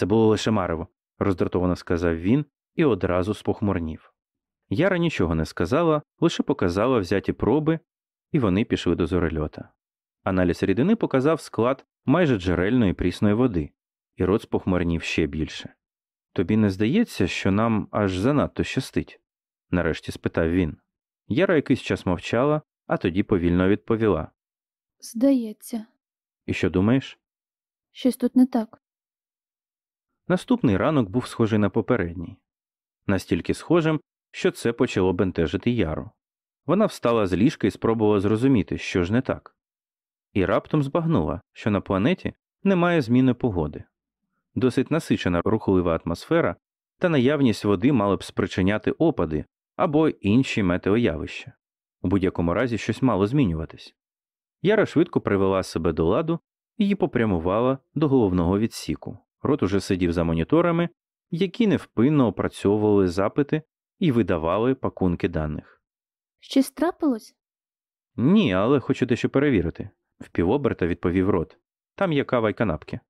Це було лише марево, роздратовано сказав він і одразу спохмурнів. Яра нічого не сказала, лише показала взяті проби, і вони пішли до зорельота. Аналіз рідини показав склад майже джерельної прісної води, і рот спохмурнів ще більше. Тобі не здається, що нам аж занадто щастить? нарешті спитав він. Яра якийсь час мовчала, а тоді повільно відповіла. Здається, І що думаєш? щось тут не так. Наступний ранок був схожий на попередній, настільки схожим, що це почало бентежити Яру. Вона встала з ліжка і спробувала зрозуміти, що ж не так, і раптом збагнула, що на планеті немає зміни погоди. Досить насичена рухлива атмосфера та наявність води мали б спричиняти опади або інші метеоявища. У будь-якому разі щось мало змінюватись. Яра швидко привела себе до ладу і попрямувала до головного відсіку. Рот уже сидів за моніторами, які невпинно опрацьовували запити і видавали пакунки даних. Щось трапилось? Ні, але хочу дещо перевірити. Впівоберта відповів рот. Там є кава й канапки.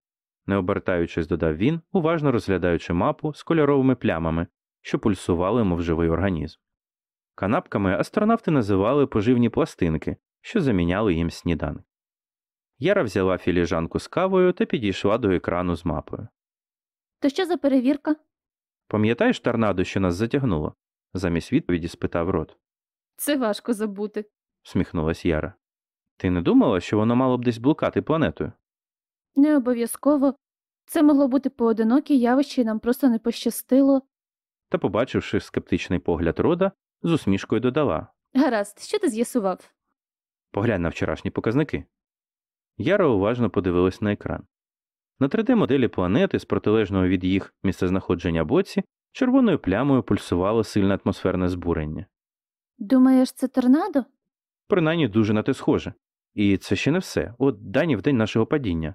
Не обертаючись, додав він, уважно розглядаючи мапу з кольоровими плямами, що пульсували, мов живий організм. Канапками астронавти називали поживні пластинки, що заміняли їм сніданок. Яра взяла філіжанку з кавою та підійшла до екрану з мапою. То що за перевірка? Пам'ятаєш торнадо, що нас затягнуло? замість відповіді спитав рот. Це важко забути. Сміхнулась Яра. Ти не думала, що воно мало б десь блукати планетою? Не обов'язково. Це могло бути поодиноке явище, і нам просто не пощастило. Та, побачивши скептичний погляд рода, з усмішкою додала Гаразд, що ти з'ясував? Поглянь на вчорашні показники. Яра уважно подивилась на екран. На 3D-моделі планети з протилежного від їх місцезнаходження боці червоною плямою пульсувало сильне атмосферне збурення. Думаєш, це торнадо? Принаймні дуже на те схоже. І це ще не все. От дані в день нашого падіння.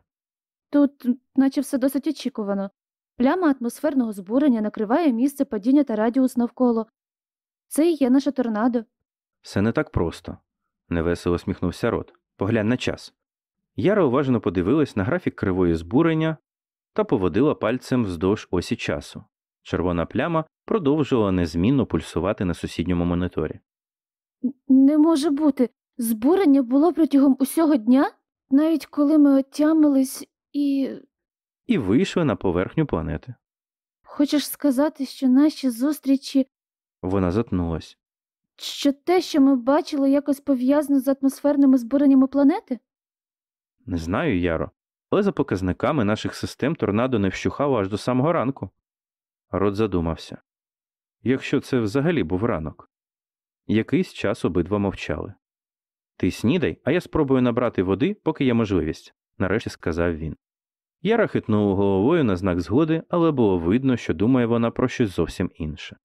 Тут, наче все досить очікувано. Пляма атмосферного збурення накриває місце падіння та радіус навколо. Це і є наше торнадо. Все не так просто. невесело сміхнувся рот. Поглянь на час. Яра уважно подивилась на графік кривої збурення та поводила пальцем вздовж осі часу. Червона пляма продовжувала незмінно пульсувати на сусідньому моніторі. Не може бути. Збурення було протягом усього дня, навіть коли ми отямились і. І вийшли на поверхню планети. Хочеш сказати, що наші зустрічі, Вона затнулась. що те, що ми бачили, якось пов'язано з атмосферними збуреннями планети? Не знаю, Яро, але за показниками наших систем торнадо не вщухало аж до самого ранку. Рот задумався. Якщо це взагалі був ранок. Якийсь час обидва мовчали. Ти снідай, а я спробую набрати води, поки є можливість, нарешті сказав він. Яра хитнула головою на знак згоди, але було видно, що думає вона про щось зовсім інше.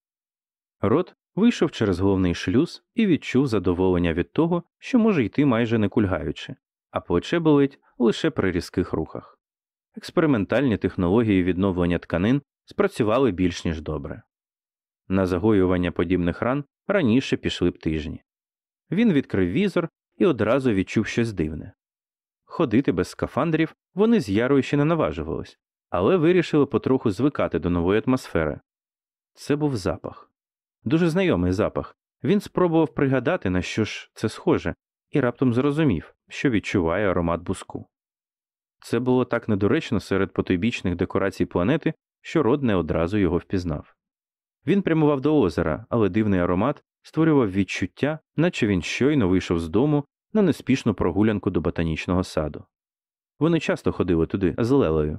Рот вийшов через головний шлюз і відчув задоволення від того, що може йти майже не кульгаючи, а плече болить лише при різких рухах. Експериментальні технології відновлення тканин спрацювали більш ніж добре. На загоювання подібних ран раніше пішли б тижні. Він відкрив візор і одразу відчув щось дивне. Ходити без скафандрів вони з Ярою ще не наважувались, але вирішили потроху звикати до нової атмосфери. Це був запах. Дуже знайомий запах. Він спробував пригадати, на що ж це схоже, і раптом зрозумів, що відчуває аромат буску. Це було так недоречно серед потойбічних декорацій планети, що род не одразу його впізнав. Він прямував до озера, але дивний аромат створював відчуття, наче він щойно вийшов з дому на неспішну прогулянку до ботанічного саду. Вони часто ходили туди з лелею.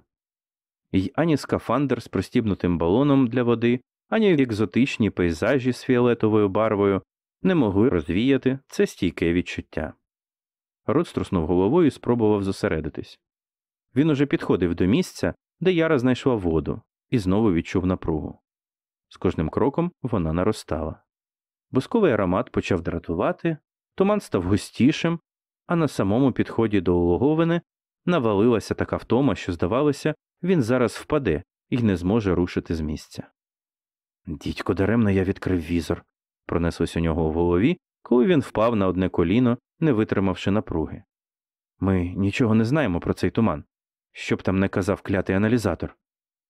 Й ані скафандр з простібнутим балоном для води, ані екзотичні пейзажі з фіолетовою барвою не могли розвіяти це стійке відчуття. Рот струснув головою і спробував зосередитись. Він уже підходив до місця, де Яра знайшла воду, і знову відчув напругу. З кожним кроком вона наростала. Бусковий аромат почав дратувати, туман став густішим, а на самому підході до улоговини навалилася така втома, що, здавалося, він зараз впаде і не зможе рушити з місця. Дідько, даремно я відкрив візор, пронеслось у нього в голові, коли він впав на одне коліно, не витримавши напруги. Ми нічого не знаємо про цей туман, що б там не казав клятий аналізатор.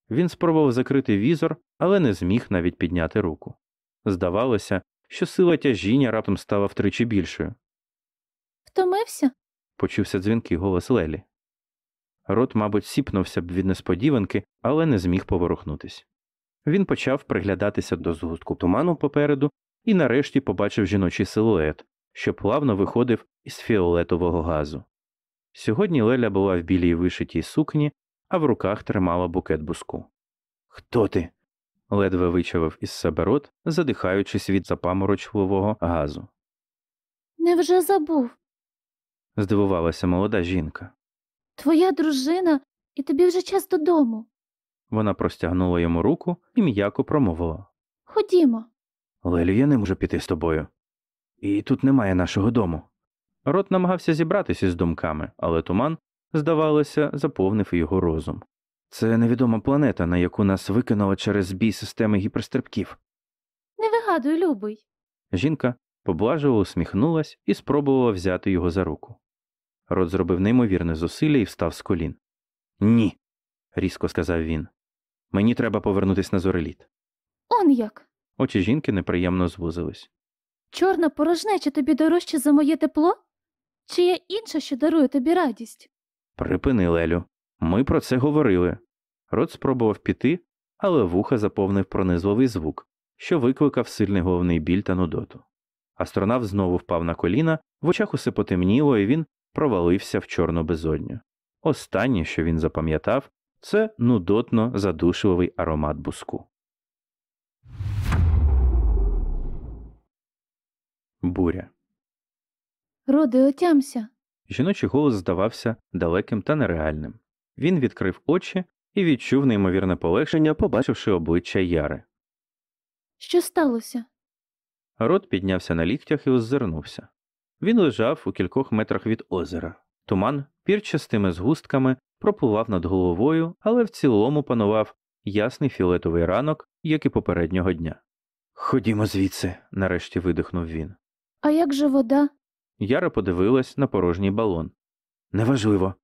Він спробував закрити візор, але не зміг навіть підняти руку. Здавалося, що сила тяжіння раптом стала втричі більшою. Втомився? Почувся дзвінкий голос Лелі. Рот, мабуть, сіпнувся б від несподіванки, але не зміг поворухнутись. Він почав приглядатися до згустку туману попереду і нарешті побачив жіночий силует, що плавно виходив із фіолетового газу. Сьогодні Леля була в білій вишитій сукні, а в руках тримала букет буску. Хто ти? ледве вичавив із себе рот, задихаючись від запаморочливого газу. Невже забув? Здивувалася молода жінка. Твоя дружина, і тобі вже час додому. Вона простягнула йому руку і м'яко промовила. Ходімо. Лелю, я не можу піти з тобою. І тут немає нашого дому. Рот намагався зібратися з думками, але туман, здавалося, заповнив його розум. Це невідома планета, на яку нас викинуло через збій системи гіперстрибків. Не вигадуй, любий. Жінка поблажливо усміхнулась і спробувала взяти його за руку. Рот зробив неймовірне зусилля і встав з колін. Ні, різко сказав він. Мені треба повернутися на зореліт. Он як. Очі жінки неприємно звузились. Чорна порожнеча тобі дорожче за моє тепло? Чи є інша, що дарує тобі радість? Припини, Лелю. Ми про це говорили. Рот спробував піти, але вуха заповнив пронизливий звук, що викликав сильний головний біль та нудоту. Астронавт знову впав на коліна, в очах усе потемніло, і він провалився в чорну безодню. Останнє, що він запам'ятав, це нудотно задушливий аромат буску. Буря. Роди, отямся. Жіночий голос здавався далеким та нереальним. Він відкрив очі і відчув неймовірне полегшення, побачивши обличчя Яри. Що сталося? Рот піднявся на ліктях і озирнувся. Він лежав у кількох метрах від озера. Туман пірчастими згустками пропливав над головою, але в цілому панував ясний фіолетовий ранок, як і попереднього дня. Ходімо звідси, нарешті видихнув він. А як же вода? Яра подивилась на порожній балон. Неважливо.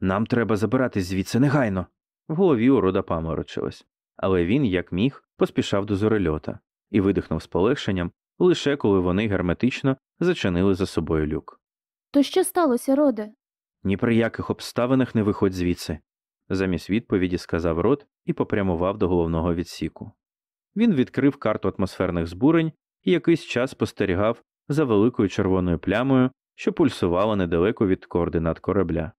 Нам треба забиратись звідси негайно. В голові у рода паморочилось, але він, як міг, поспішав до зорельота і видихнув з полегшенням лише коли вони герметично зачинили за собою люк. То що сталося, роде? Ні при яких обставинах не виходь звідси, замість відповіді сказав рот і попрямував до головного відсіку. Він відкрив карту атмосферних збурень і якийсь час спостерігав за великою червоною плямою, що пульсувала недалеко від координат корабля.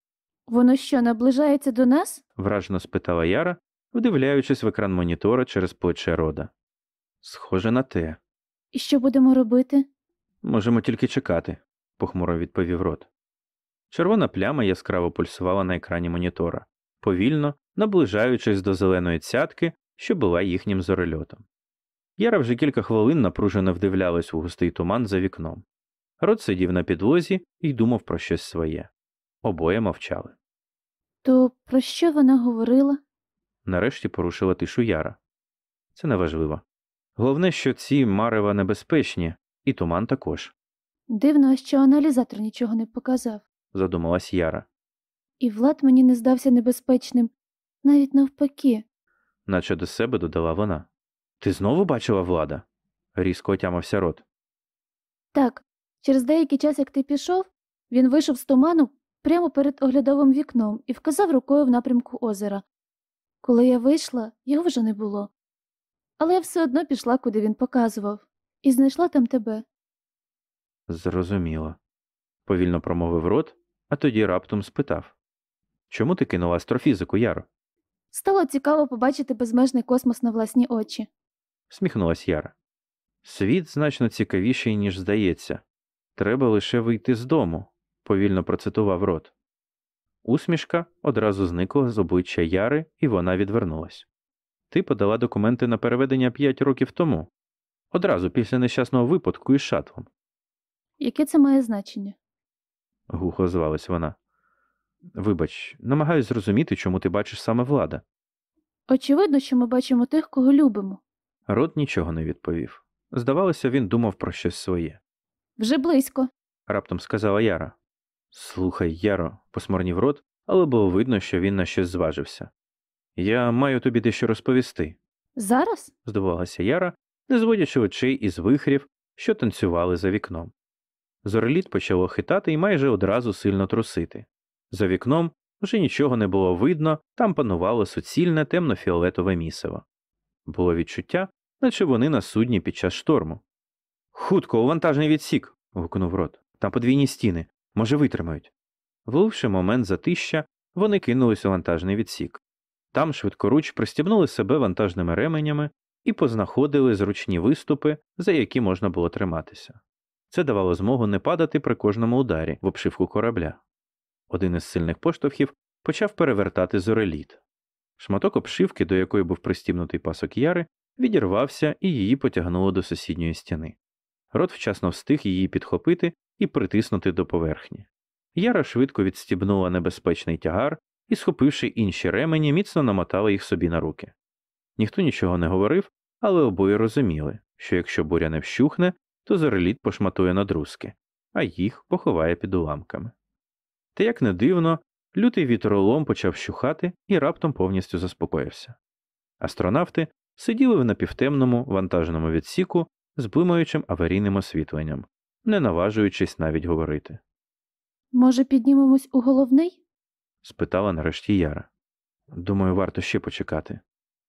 Воно що, наближається до нас? вражено спитала Яра, вдивляючись в екран монітора через плече рода. Схоже на те. І що будемо робити? Можемо тільки чекати, похмуро відповів рот. Червона пляма яскраво пульсувала на екрані монітора, повільно наближаючись до зеленої цятки, що була їхнім зорельотом. Яра вже кілька хвилин напружено вдивлялась у густий туман за вікном. Рот сидів на підлозі і думав про щось своє. Обоє мовчали. То про що вона говорила? Нарешті порушила тишу Яра. Це неважливо. Головне, що ці марева небезпечні, і туман також, Дивно, що аналізатор нічого не показав. задумалась Яра, І Влад мені не здався небезпечним, навіть навпаки. наче до себе додала вона. Ти знову бачила влада? різко отямився рот. Так, через деякий час, як ти пішов, він вийшов з туману прямо перед оглядовим вікном і вказав рукою в напрямку озера. Коли я вийшла, його вже не було. Але я все одно пішла, куди він показував, і знайшла там тебе. Зрозуміло. Повільно промовив рот, а тоді раптом спитав Чому ти кинула астрофізику, Яро? Стало цікаво побачити безмежний космос на власні очі. Сміхнулась Яра. Світ значно цікавіший, ніж здається. Треба лише вийти з дому, повільно процитував рот. Усмішка одразу зникла з обличчя Яри, і вона відвернулась. Ти подала документи на переведення п'ять років тому, одразу після нещасного випадку із шатлом, Яке це має значення? глухо звалась вона. Вибач, намагаюсь зрозуміти, чому ти бачиш саме Влада. Очевидно, що ми бачимо тих, кого любимо. Рот нічого не відповів. Здавалося, він думав про щось своє. Вже близько. раптом сказала Яра. Слухай, Яро, посмурнів рот, але було видно, що він на щось зважився. Я маю тобі дещо розповісти, Зараз? здивувалася Яра, не зводячи очей із вихрів, що танцювали за вікном. Зореліт почало хитати і майже одразу сильно трусити. За вікном вже нічого не було видно, там панувало суцільне темно-фіолетове місиво. Було відчуття, наче вони на судні під час шторму. Хутко, у вантажний відсік. гукнув рот. Там подвійні стіни. Може, витримають. Вловивши момент затища, вони кинулись у вантажний відсік. Там швидкоруч пристібнули себе вантажними ременями і познаходили зручні виступи, за які можна було триматися. Це давало змогу не падати при кожному ударі в обшивку корабля. Один із сильних поштовхів почав перевертати зореліт. Шматок обшивки, до якої був пристібнутий пасок яри, відірвався і її потягнуло до сусідньої стіни. Рот вчасно встиг її підхопити і притиснути до поверхні. Яра швидко відстібнула небезпечний тягар і, схопивши інші ремені, міцно намотала їх собі на руки. Ніхто нічого не говорив, але обоє розуміли, що якщо буря не вщухне, то зореліт пошматує на друзки, а їх поховає під уламками. Та як не дивно, лютий вітролом почав щухати і раптом повністю заспокоївся. Астронавти сиділи в напівтемному вантажному відсіку з блимаючим аварійним освітленням, не наважуючись навіть говорити. Може, піднімемось у головний? спитала нарешті Яра. Думаю, варто ще почекати.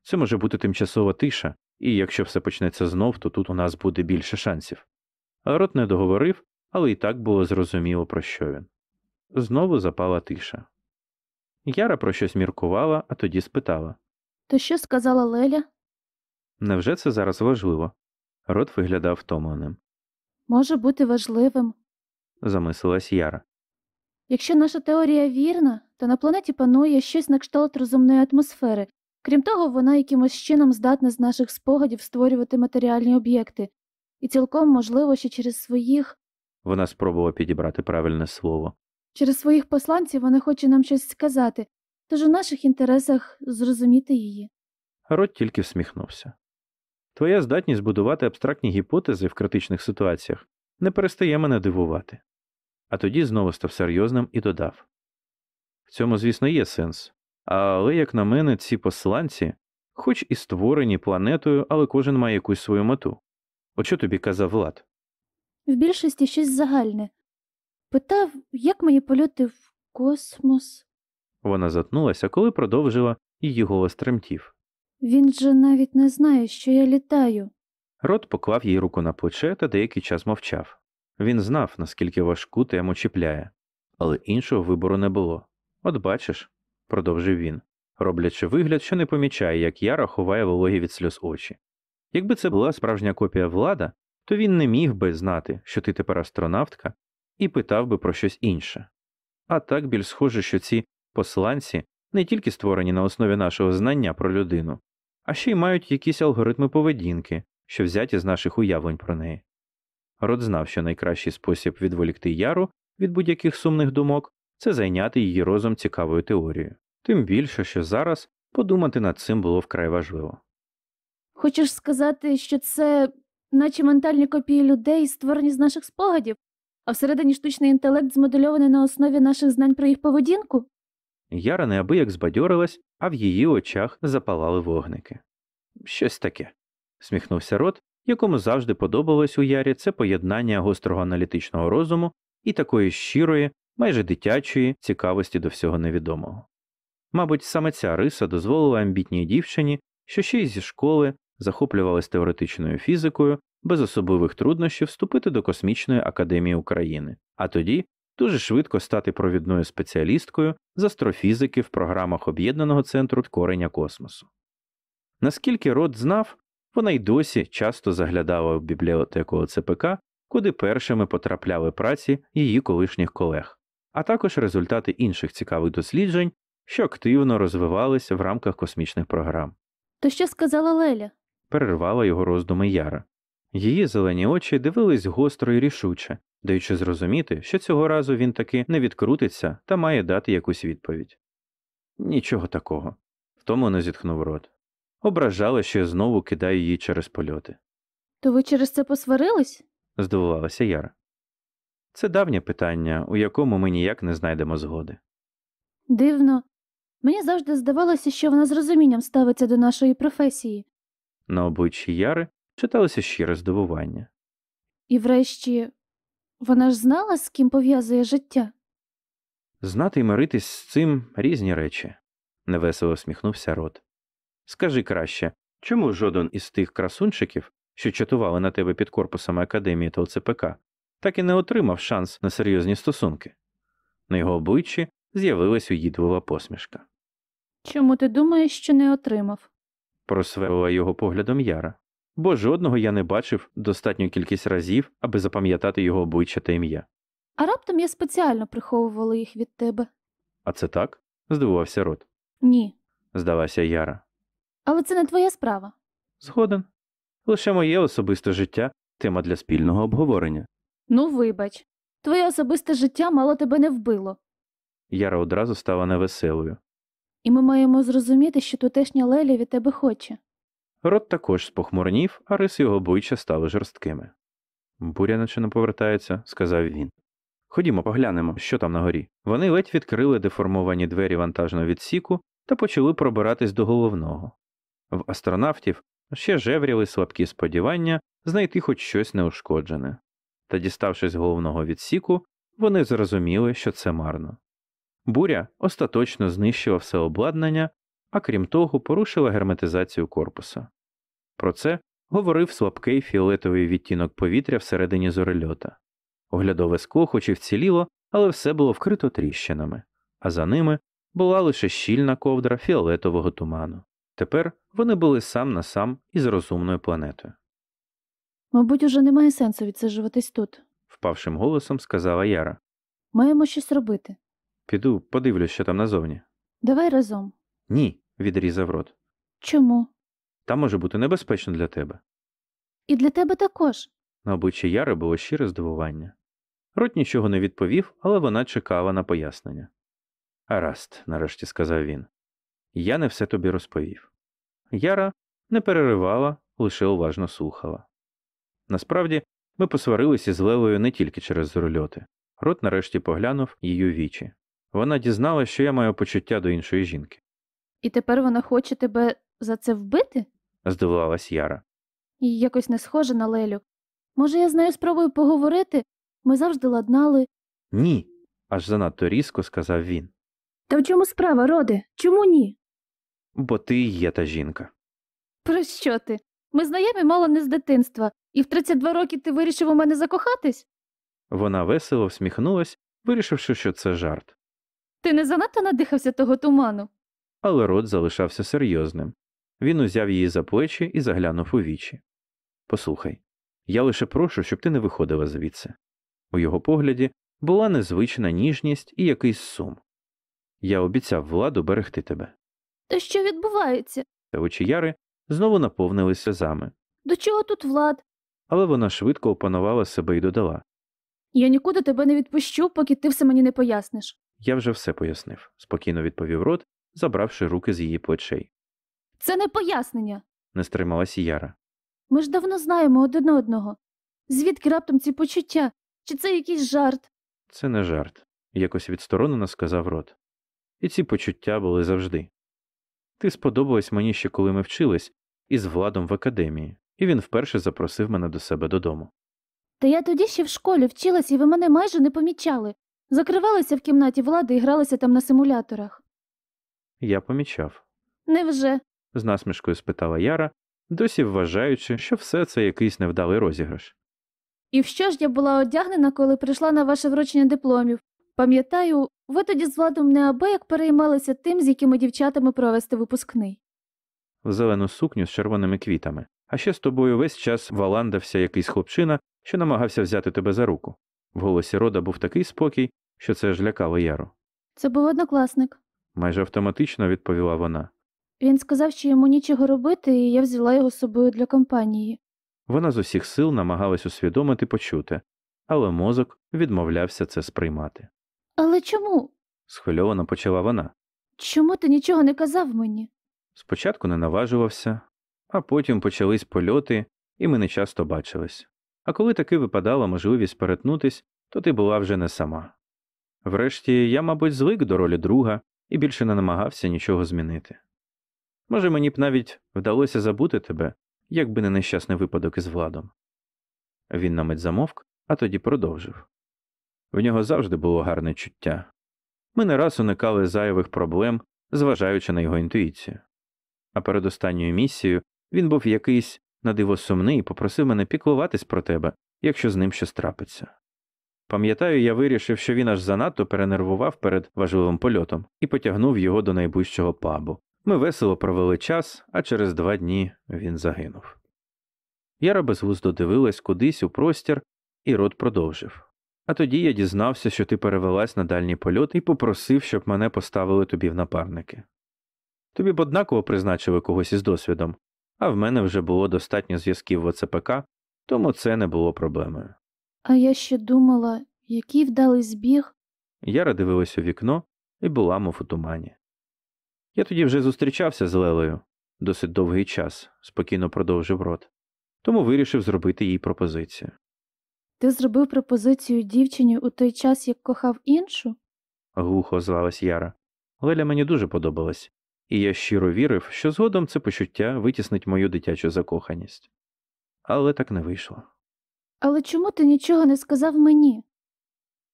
Це може бути тимчасова тиша, і якщо все почнеться знов, то тут у нас буде більше шансів. Рот не договорив, але і так було зрозуміло, про що він. Знову запала тиша. Яра про щось міркувала, а тоді спитала То що сказала Леля? невже це зараз важливо? Рот виглядав втомленим. Може бути важливим. Замислилась Яра. Якщо наша теорія вірна, то на планеті панує щось на кшталт розумної атмосфери. Крім того, вона якимось чином здатна з наших спогадів створювати матеріальні об'єкти, і цілком можливо, що через своїх Вона спробувала підібрати правильне слово. Через своїх посланців вона хоче нам щось сказати, тож у наших інтересах зрозуміти її. Рот тільки всміхнувся. Твоя здатність будувати абстрактні гіпотези в критичних ситуаціях не перестає мене дивувати. А тоді знову став серйозним і додав В цьому, звісно, є сенс. Але, як на мене, ці посланці, хоч і створені планетою, але кожен має якусь свою мету. От що тобі казав Влад? В більшості щось загальне. Питав, як мої польоти в космос. Вона затнулася, коли продовжила, і її голос тремтів. Він же навіть не знає, що я літаю. Рот поклав їй руку на плече та деякий час мовчав. Він знав, наскільки важку тему чіпляє, але іншого вибору не було. От бачиш, продовжив він, роблячи вигляд, що не помічає, як Яра ховає вологі від сльоз очі. Якби це була справжня копія влада, то він не міг би знати, що ти тепер астронавтка, і питав би про щось інше. А так більш схоже, що ці посланці не тільки створені на основі нашого знання про людину, а ще й мають якісь алгоритми поведінки, що взяті з наших уявлень про неї. Рот знав, що найкращий спосіб відволікти Яру від будь-яких сумних думок це зайняти її розум цікавою теорією, тим більше, що зараз подумати над цим було вкрай важливо. Хочеш сказати, що це наче ментальні копії людей, створені з наших спогадів, а всередині штучний інтелект змодельований на основі наших знань про їх поведінку? Яра неабияк збадьорилась, а в її очах запалали вогники. Щось таке. сміхнувся рот, якому завжди подобалось у Ярі це поєднання гострого аналітичного розуму і такої щирої, майже дитячої цікавості до всього невідомого. Мабуть, саме ця риса дозволила амбітній дівчині, що ще й зі школи захоплювалась теоретичною фізикою, без особливих труднощів вступити до Космічної академії України, а тоді дуже швидко стати провідною спеціалісткою з астрофізики в програмах Об'єднаного центру корення космосу. Наскільки Рот знав, вона й досі часто заглядала в бібліотеку ОЦПК, куди першими потрапляли праці її колишніх колег, а також результати інших цікавих досліджень, що активно розвивалися в рамках космічних програм. То що сказала Леля? Перервала його роздуми Яра. Її зелені очі дивились гостро і рішуче, даючи зрозуміти, що цього разу він таки не відкрутиться та має дати якусь відповідь. Нічого такого. Втомлено зітхнув рот. Ображала, що я знову кидаю її через польоти. То ви через це посварились? здивувалася Яра. Це давнє питання, у якому ми ніяк не знайдемо згоди. Дивно. Мені завжди здавалося, що вона з розумінням ставиться до нашої професії. На обличчі Яри читалося щире здивування. І врешті, вона ж знала, з ким пов'язує життя. Знати і миритись з цим різні речі, невесело сміхнувся рот. Скажи краще, чому жоден із тих красунчиків, що чатували на тебе під корпусами академії та ЛЦПК, так і не отримав шанс на серйозні стосунки? На його обличчі з'явилась уїдлива посмішка. Чому ти думаєш, що не отримав? Просверлила його поглядом Яра, бо жодного я не бачив достатню кількість разів, аби запам'ятати його обличчя та ім'я. А раптом я спеціально приховувала їх від тебе. А це так? здивувався рот. Ні. Здалася Яра. Але це не твоя справа. Згоден. Лише моє особисте життя тема для спільного обговорення. Ну, вибач, твоє особисте життя мало тебе не вбило. Яра одразу стала невеселою. І ми маємо зрозуміти, що тутешня Леля від тебе хоче. Рот також спохмурнів, а риси його обличчя стали жорсткими. Буря наче повертається, сказав він. Ходімо, поглянемо, що там на горі. Вони ледь відкрили деформовані двері вантажного відсіку та почали пробиратись до головного. В астронавтів ще жевріли слабкі сподівання знайти хоч щось неушкоджене. Та, діставшись головного відсіку, вони зрозуміли, що це марно. Буря остаточно знищила все обладнання, а крім того, порушила герметизацію корпуса. Про це говорив слабкий фіолетовий відтінок повітря всередині зорельота. Оглядове скло хоч і вціліло, але все було вкрито тріщинами, а за ними була лише щільна ковдра фіолетового туману. Тепер вони були сам на сам із розумною планетою. Мабуть, уже немає сенсу відсиджуватись тут. Впавшим голосом сказала Яра. Маємо щось робити. Піду, подивлюсь, що там назовні. Давай разом. Ні, відрізав рот. Чому? Там може бути небезпечно для тебе. І для тебе також. На обличчі Яри було щире здивування. Рот нічого не відповів, але вона чекала на пояснення. Гаразд, нарешті сказав він. Я не все тобі розповів. Яра не переривала, лише уважно слухала. Насправді, ми посварилися з Лелою не тільки через зорольоти. Рот нарешті поглянув її вічі. Вона дізналась, що я маю почуття до іншої жінки. І тепер вона хоче тебе за це вбити? Здивувалась Яра. І якось не схоже на Лелю. Може, я з нею спробую поговорити? Ми завжди ладнали. Ні. аж занадто різко сказав він. Та в чому справа, Роде? Чому ні? Бо ти і є та жінка. Про що ти? Ми знайомі мало не з дитинства, і в 32 роки ти вирішив у мене закохатись? Вона весело всміхнулась, вирішивши, що це жарт. Ти не занадто надихався того туману? Але рот залишався серйозним. Він узяв її за плечі і заглянув у вічі. Послухай, я лише прошу, щоб ти не виходила звідси. У його погляді була незвична ніжність і якийсь сум. Я обіцяв владу берегти тебе. Та що відбувається? Та очі Яри знову наповнились сльозами, До чого тут влад? але вона швидко опанувала себе і додала Я нікуди тебе не відпущу, поки ти все мені не поясниш. Я вже все пояснив, спокійно відповів рот, забравши руки з її плечей. Це не пояснення. Не стрималась Яра. Ми ж давно знаємо один одного. Звідки раптом ці почуття? Чи це якийсь жарт? Це не жарт, якось відсторонено сказав рот. І ці почуття були завжди. Ти сподобалась мені ще коли ми вчились, із владом в академії, і він вперше запросив мене до себе додому. Та я тоді ще в школі вчилась, і ви мене майже не помічали. Закривалися в кімнаті влади і гралися там на симуляторах. Я помічав, Невже? з насмішкою спитала Яра, досі вважаючи, що все це якийсь невдалий розіграш. І в що ж я була одягнена, коли прийшла на ваше вручення дипломів? Пам'ятаю, ви тоді з владом неабияк переймалися тим, з якими дівчатами провести випускний. в зелену сукню з червоними квітами, а ще з тобою весь час валандався якийсь хлопчина, що намагався взяти тебе за руку. В голосі рода був такий спокій, що це ж лякало Яру. Це був однокласник. Майже автоматично відповіла вона. Він сказав, що йому нічого робити, і я взяла його з собою для компанії. Вона з усіх сил намагалась усвідомити почути, але мозок відмовлявся це сприймати. Але чому? Схвильовано почала вона. Чому ти нічого не казав мені? Спочатку не наважувався, а потім почались польоти, і ми не часто бачились. А коли таки випадала можливість перетнутись, то ти була вже не сама. Врешті я, мабуть, звик до ролі друга, і більше не намагався нічого змінити. Може, мені б навіть вдалося забути тебе, якби не нещасний випадок із владом. Він на мить замовк, а тоді продовжив. В нього завжди було гарне чуття. Ми не раз уникали зайвих проблем, зважаючи на його інтуїцію. А перед останньою місією він був якийсь надиво сумний і попросив мене піклуватись про тебе, якщо з ним щось трапиться. Пам'ятаю, я вирішив, що він аж занадто перенервував перед важливим польотом і потягнув його до найближчого пабу. Ми весело провели час, а через два дні він загинув. Яра безглуздо дивилась кудись у простір, і рот продовжив. А тоді я дізнався, що ти перевелась на дальній польот і попросив, щоб мене поставили тобі в напарники. Тобі б однаково призначили когось із досвідом, а в мене вже було достатньо зв'язків в ОЦПК, тому це не було проблемою. А я ще думала, який вдалий збіг. Яра дивилась у вікно і була, мов у тумані. Я тоді вже зустрічався з Лелею досить довгий час, спокійно продовжив рот, тому вирішив зробити їй пропозицію. Ти зробив пропозицію дівчині у той час, як кохав іншу? глухо озвалась Яра. Леля мені дуже подобалась, і я щиро вірив, що згодом це почуття витіснить мою дитячу закоханість. Але так не вийшло. Але чому ти нічого не сказав мені?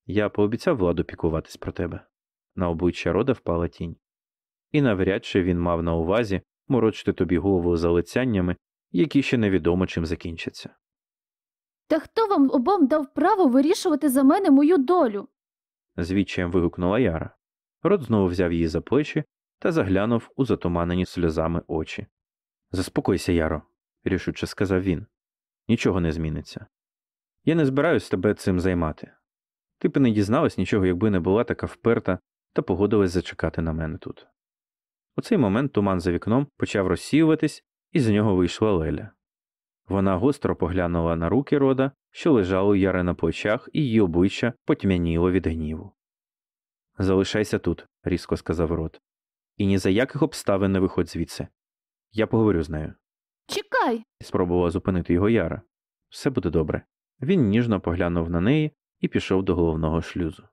Я пообіцяв владу пікуватись про тебе. На обличчя рода впала тінь. І навряд чи він мав на увазі морочити тобі голову залицяннями, які ще невідомо чим закінчаться. Та хто вам обом дав право вирішувати за мене мою долю? з відчаєм вигукнула Яра. Рот знову взяв її за плечі та заглянув у затуманені сльозами очі. Заспокойся, Яро, рішуче сказав він. Нічого не зміниться. Я не збираюсь тебе цим займати. Ти б не дізналась нічого, якби не була така вперта та погодилась зачекати на мене тут. У цей момент туман за вікном почав розсіюватись, і з нього вийшла Леля. Вона гостро поглянула на руки рода, що лежали у Яри на плечах, і її обличчя потьмяніло від гніву. Залишайся тут, різко сказав рот. І ні за яких обставин не виходь звідси. Я поговорю з нею. Чекай. Спробувала зупинити його Яра. Все буде добре. Він ніжно поглянув на неї і пішов до головного шлюзу.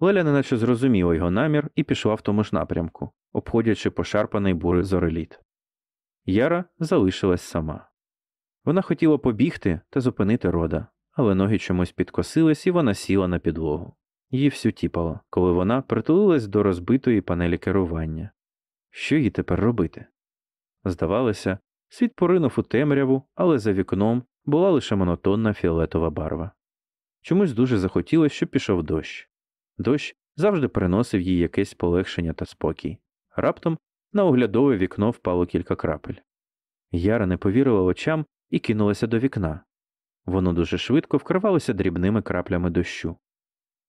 Леля неначе зрозуміла його намір і пішла в тому ж напрямку, обходячи пошарпаний бури зореліт. Яра залишилась сама. Вона хотіла побігти та зупинити рода, але ноги чомусь підкосились і вона сіла на підлогу. Її всю тіпало, коли вона притулилась до розбитої панелі керування. Що їй тепер робити? Здавалося, світ поринув у темряву, але за вікном була лише монотонна фіолетова барва. Чомусь дуже захотілося, щоб пішов дощ. Дощ завжди приносив їй якесь полегшення та спокій. Раптом на оглядове вікно впало кілька крапель. Яра не повірила очам і кинулася до вікна. Воно дуже швидко вкривалося дрібними краплями дощу.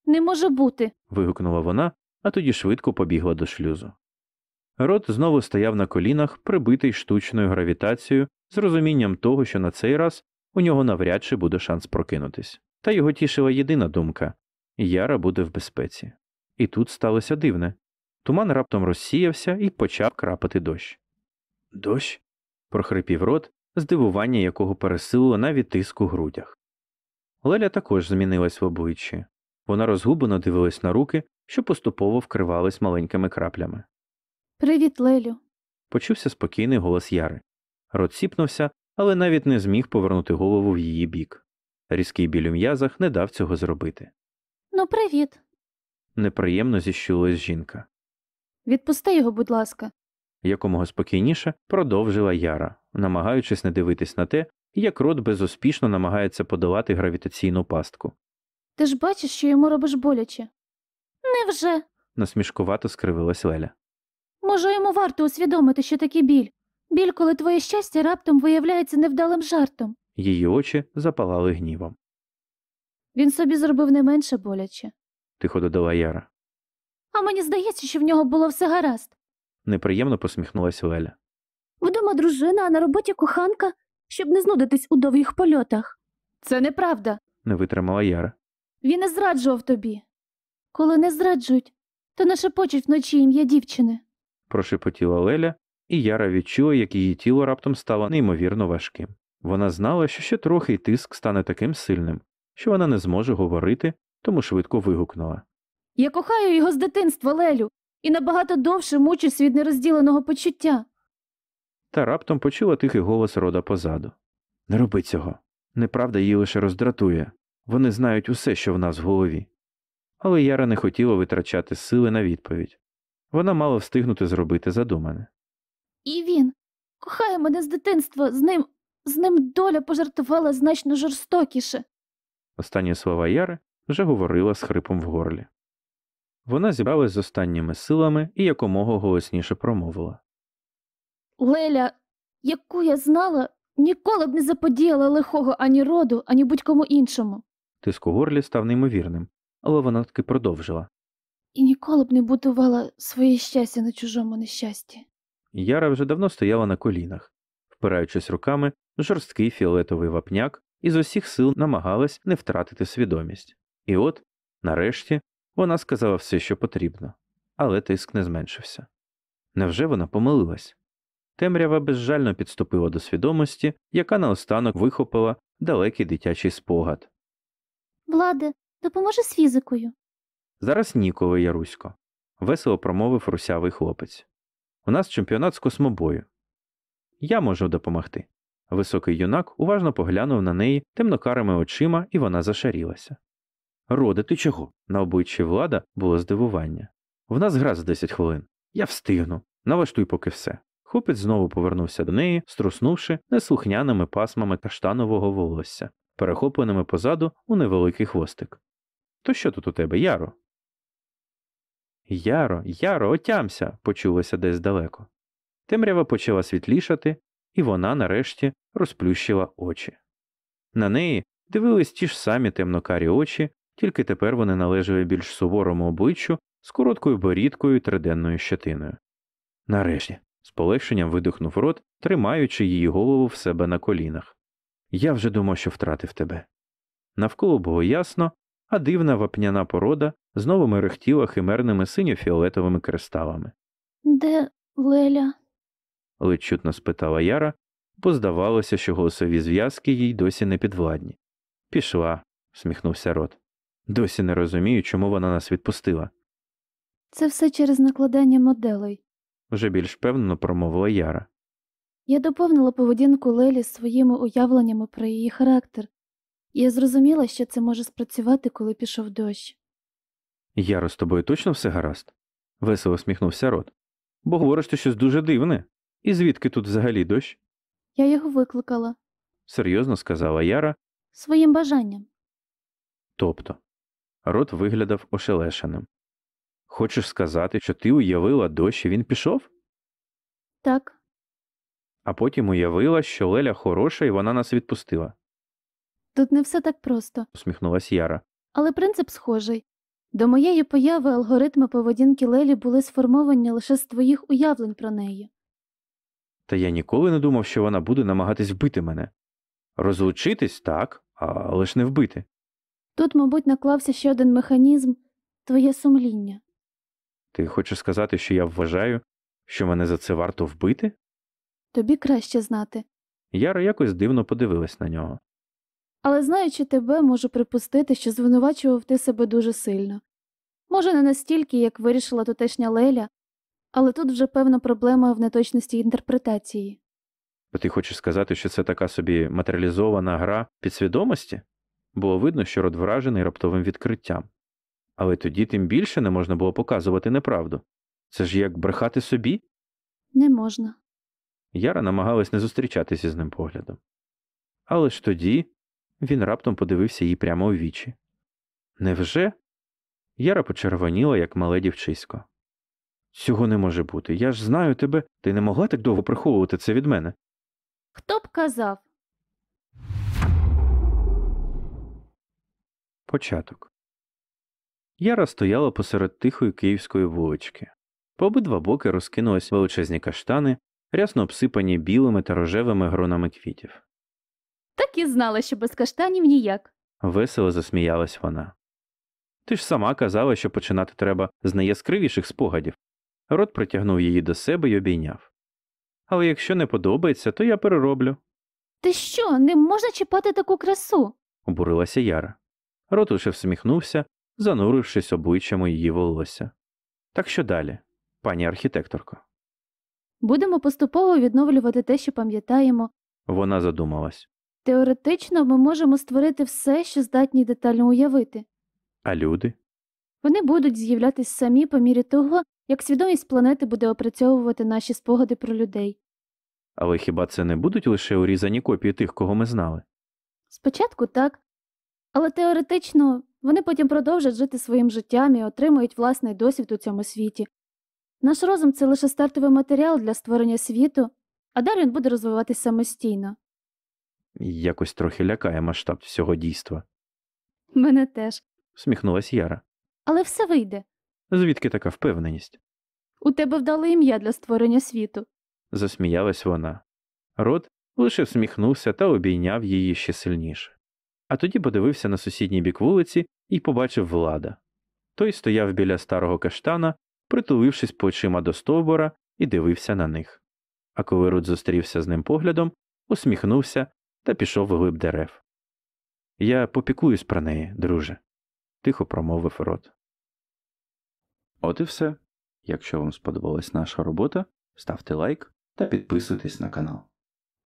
Не може бути. вигукнула вона, а тоді швидко побігла до шлюзу. Рот знову стояв на колінах, прибитий штучною гравітацією, з розумінням того, що на цей раз у нього навряд чи буде шанс прокинутись. Та його тішила єдина думка Яра буде в безпеці. І тут сталося дивне. Туман раптом розсіявся і почав крапати дощ. Дощ? прохрипів рот, здивування якого пересилило навіть тиск у грудях. Леля також змінилась в обличчі. Вона розгублено дивилась на руки, що поступово вкривались маленькими краплями. Привіт, Лелю. Почувся спокійний голос Яри. Рот сіпнувся, але навіть не зміг повернути голову в її бік. Різкий біль у м'язах не дав цього зробити. Ну, привіт. Неприємно зіщулась жінка. Відпусти його, будь ласка. Якомога спокійніше продовжила Яра, намагаючись не дивитись на те, як рот безуспішно намагається подолати гравітаційну пастку. Ти ж бачиш, що йому робиш боляче. Невже? Насмішкувато скривилась Леля. Може, йому варто усвідомити, що таке біль. Біль, коли твоє щастя раптом виявляється невдалим жартом. Її очі запалали гнівом. Він собі зробив не менше боляче. Тихо додала Яра. А мені здається, що в нього було все гаразд. Неприємно посміхнулась Леля. Вдома дружина, а на роботі коханка, щоб не знудитись у довгих польотах. Це неправда. Не витримала Яра. Він не зраджував тобі. Коли не зраджують, то не шепочуть вночі ім'я дівчини. Прошепотіла Леля, і Яра відчула, як її тіло раптом стало неймовірно важким. Вона знала, що ще трохи й тиск стане таким сильним, що вона не зможе говорити, тому швидко вигукнула. Я кохаю його з дитинства, Лелю, і набагато довше мучусь від нерозділеного почуття. Та раптом почула тихий голос рода позаду. Не роби цього. Неправда її лише роздратує. Вони знають усе, що в нас в голові. Але Яра не хотіла витрачати сили на відповідь. Вона мала встигнути зробити задумане. І він кохає мене з дитинства, з ним, з ним доля пожартувала значно жорстокіше. Останні слова Яри вже говорила з хрипом в горлі. Вона зібралась з останніми силами і якомога голосніше промовила. Леля, яку я знала, ніколи б не заподіяла лихого ані роду, ані будь-кому іншому, Тиск у горлі став неймовірним, але вона таки продовжила. і ніколи б не будувала своє щастя на чужому нещасті. Яра вже давно стояла на колінах, впираючись руками в жорсткий фіолетовий вапняк і з усіх сил намагалась не втратити свідомість. І от, нарешті, вона сказала все, що потрібно, але тиск не зменшився. Невже вона помилилась? Темрява безжально підступила до свідомості, яка наостанок вихопила далекий дитячий спогад. Владе, допоможи з фізикою. Зараз ніколи, Ярусько, весело промовив русявий хлопець. У нас чемпіонат з космобою. Я можу допомогти. Високий юнак уважно поглянув на неї темнокарими очима, і вона зашарілася. Роде, ти чого? На обличчі влада було здивування. В нас гра за 10 хвилин. Я встигну. Налаштуй поки все. Хлопець знову повернувся до неї, струснувши неслухняними пасмами каштанового волосся, перехопленими позаду у невеликий хвостик. То що тут у тебе, Яро? Яро, Яро, отямся, почулося десь далеко. Темрява почала світлішати, і вона нарешті розплющила очі. На неї дивились ті ж самі темнокарі очі, тільки тепер вони належали більш суворому обличчю з короткою борідкою і триденною щетиною. Нарешті, з полегшенням видихнув рот, тримаючи її голову в себе на колінах. Я вже думав, що втратив тебе. Навколо було ясно, а дивна вапняна порода знову мерехтіла химерними синьо-фіолетовими кристалами. Де Леля? ледь чутно спитала Яра, бо здавалося, що голосові зв'язки їй досі не підвладні. Пішла, всміхнувся рот. Досі не розумію, чому вона нас відпустила, Це все через накладання моделей. вже більш впевнено промовила Яра. Я доповнила поведінку Лелі своїми уявленнями про її характер, і я зрозуміла, що це може спрацювати, коли пішов дощ. Яро, з тобою точно все гаразд? весело сміхнувся рот. Бо говориш ти щось дуже дивне. І звідки тут взагалі дощ? Я його викликала серйозно сказала Яра, своїм бажанням. тобто. Рот виглядав ошелешеним. Хочеш сказати, що ти уявила дощ і він пішов? Так, А потім уявила, що Леля хороша і вона нас відпустила, тут не все так просто, усміхнулась Яра. але принцип схожий. До моєї появи алгоритми поведінки Лелі були сформовані лише з твоїх уявлень про неї. Та я ніколи не думав, що вона буде намагатись вбити мене. Розлучитись так, але ж не вбити. Тут, мабуть, наклався ще один механізм твоє сумління. Ти хочеш сказати, що я вважаю, що мене за це варто вбити? Тобі краще знати. Яра якось дивно подивилась на нього. Але знаючи тебе, можу припустити, що звинувачував ти себе дуже сильно. Може, не настільки, як вирішила тутешня Леля, але тут вже певна проблема в неточності інтерпретації. Ти хочеш сказати, що це така собі матеріалізована гра підсвідомості? Було видно, що рот вражений раптовим відкриттям. Але тоді тим більше не можна було показувати неправду. Це ж як брехати собі? Не можна. Яра намагалась не зустрічатися з ним поглядом. Але ж тоді він раптом подивився їй прямо у вічі. Невже? Яра почервоніла, як мале дівчисько. Цього не може бути. Я ж знаю тебе, ти не могла так довго приховувати це від мене. Хто б казав? Початок. Яра стояла посеред тихої київської вулички. По обидва боки розкинулись величезні каштани, рясно обсипані білими та рожевими гронами квітів. Так і знала, що без каштанів ніяк. Весело засміялась вона. Ти ж сама казала, що починати треба з найяскравіших спогадів. Рот притягнув її до себе й обійняв. Але якщо не подобається, то я перероблю, Ти що, не можна чіпати таку красу? обурилася Яра. Рот лише всміхнувся, занурившись обличчям у її волосся. Так що далі? пані архітекторко. Будемо поступово відновлювати те, що пам'ятаємо. Вона задумалась. Теоретично ми можемо створити все, що здатні детально уявити. А люди? Вони будуть з'являтись самі по мірі того, як свідомість планети буде опрацьовувати наші спогади про людей. Але хіба це не будуть лише урізані копії тих, кого ми знали? Спочатку так, але теоретично вони потім продовжать жити своїм життям і отримують власний досвід у цьому світі. Наш розум це лише стартовий матеріал для створення світу, а далі він буде розвиватись самостійно. Якось трохи лякає масштаб всього дійства, Мене теж. Всміхнулась Яра. Але все вийде. Звідки така впевненість? У тебе вдале ім'я для створення світу. засміялась вона. Рот лише всміхнувся та обійняв її ще сильніше. А тоді подивився на сусідній бік вулиці і побачив влада. Той стояв біля старого каштана, притулившись плечима до стовбура, і дивився на них. А коли Рут зустрівся з ним поглядом, усміхнувся та пішов вглиб дерев. Я попіклуюсь про неї, друже, тихо промовив рот. От і все. Якщо вам сподобалась наша робота, ставте лайк та підписуйтесь на канал.